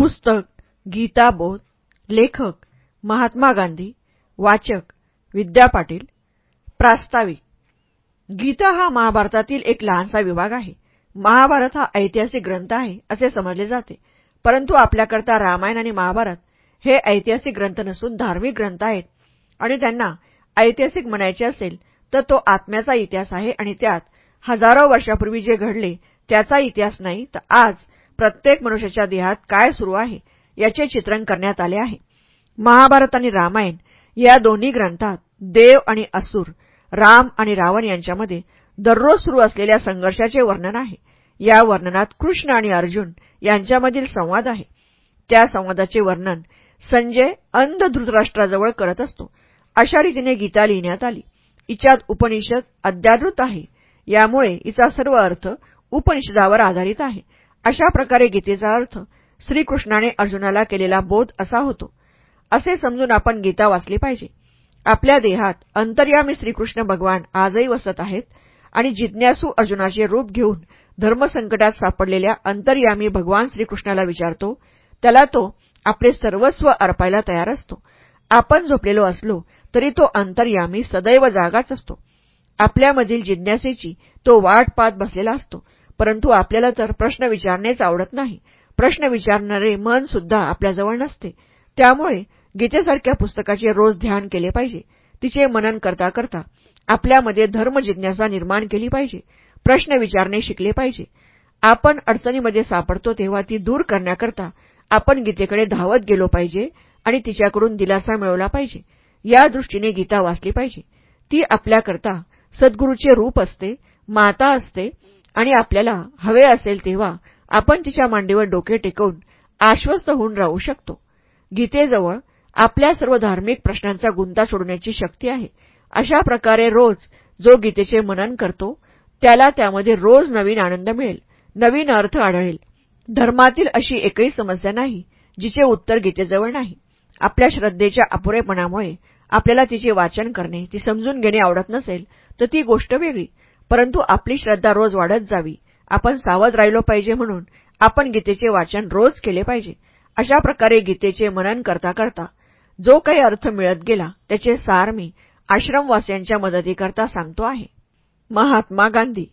पुस्तक गीताबोध लेखक महात्मा गांधी वाचक विद्या पाटील प्रास्ताविक. गीता हा महाभारतातील एक लहानसा विभाग आहे. महाभारत हा ऐतिहासिक ग्रंथ आहे असे समजले जाते. परंतु आपल्याकरता रामायण आणि महाभारत हे ऐतिहासिक ग्रंथ नसून धार्मिक ग्रंथ आहेत. आणि त्यांना ऐतिहासिक म्हणायचे असेल तर तो आत्म्याचा इतिहास आहे आणि त्यात हजारो वर्षापूर्वी जे घडले त्याचा इतिहास नाही तर आज प्रत्येक मनुष्याच्या देहात काय सुरू आहे याचे चित्रण करण्यात आले आहे. महाभारत आणि रामायण या दोन्ही ग्रंथात देव आणि असुर राम आणि रावण यांच्यामध्ये दररोज सुरू असलेल्या संघर्षाचे वर्णन आहे. या वर्णनात कृष्ण आणि अर्जुन यांच्यामधील संवाद आहे. त्या संवादाचे वर्णन संजय अंध धृतराष्ट्राजवळ करत असतो. अशा रीतीने गीता लिहिण्यात आली. इच्यात उपनिषद अध्यादृत आहे. यामुळे हिचा सर्व अर्थ उपनिषदावर आधारित आहे. अशा प्रकारे गीतेचा अर्थ श्रीकृष्णाने अर्जुनाला केलेला बोध असा होतो. असे समजून आपण गीता वाचली पाहिजे. आपल्या देहात अंतर्यामी श्रीकृष्ण भगवान आजही वसत आहेत आणि जिज्ञासू अर्जुनाचे रूप घेऊन धर्मसंकटात सापडलेल्या अंतर्यामी भगवान श्रीकृष्णाला विचारतो त्याला तो आपले सर्वस्व अर्पायला तयार असतो. आपण झोपलेलो असलो तरी तो अंतर्यामी सदैव जागाच असतो. आपल्यामधील जिज्ञासेची तो वाट पाहत बसलेला असतो. परंतु आपल्याला तर प्रश्न विचारणेच आवडत नाही. प्रश्न विचारणारे मन सुद्धा आपल्याजवळ नसते. त्यामुळे गीतेसारख्या पुस्तकाचे रोज ध्यान केले पाहिजे. तिचे मनन करता करता आपल्यामध्ये धर्म जिज्ञासा निर्माण केली पाहिजे. प्रश्न विचारणे शिकले पाहिजे. आपण अडचणीमध्ये सापडतो तेव्हा ती दूर करण्याकरता आपण गीतेकडे धावत गेलो पाहिजे आणि तिच्याकडून दिलासा मिळवला पाहिजे. या दृष्टीने गीता वाचली पाहिजे. ती आपल्याकरता सद्गुरूचे रूप असते माता असते आणि आपल्याला हवे असेल तेव्हा आपण तिच्या मांडीवर डोके टेकवून आश्वस्त होऊन राहू शकतो. गीतेजवळ आपल्या सर्व धार्मिक प्रश्नांचा गुंता सोडण्याची शक्ती आहे. अशा प्रकारे रोज जो गीतेचे मनन करतो त्याला त्यामध्ये रोज नवीन आनंद मिळेल नवीन अर्थ आढळेल. धर्मातील अशी एकही समस्या नाही जिचे उत्तर गीतेजवळ नाही. आपल्या श्रद्धेच्या अपुरेपणामुळे आपल्याला तिचे वाचन करणे ती समजून घेणे आवडत नसेल तर ती गोष्ट वेगळी. परंतु आपली श्रद्धा रोज वाढत जावी. आपण सावध राहिलो पाहिजे म्हणून आपण गीतेचे वाचन रोज केले पाहिजे. अशा प्रकारे गीतेचे मनन करता करता जो काही अर्थ मिळत गेला त्याचे सार मी आश्रमवासियांच्या मदतीकरता सांगतो आहे. महात्मा गांधी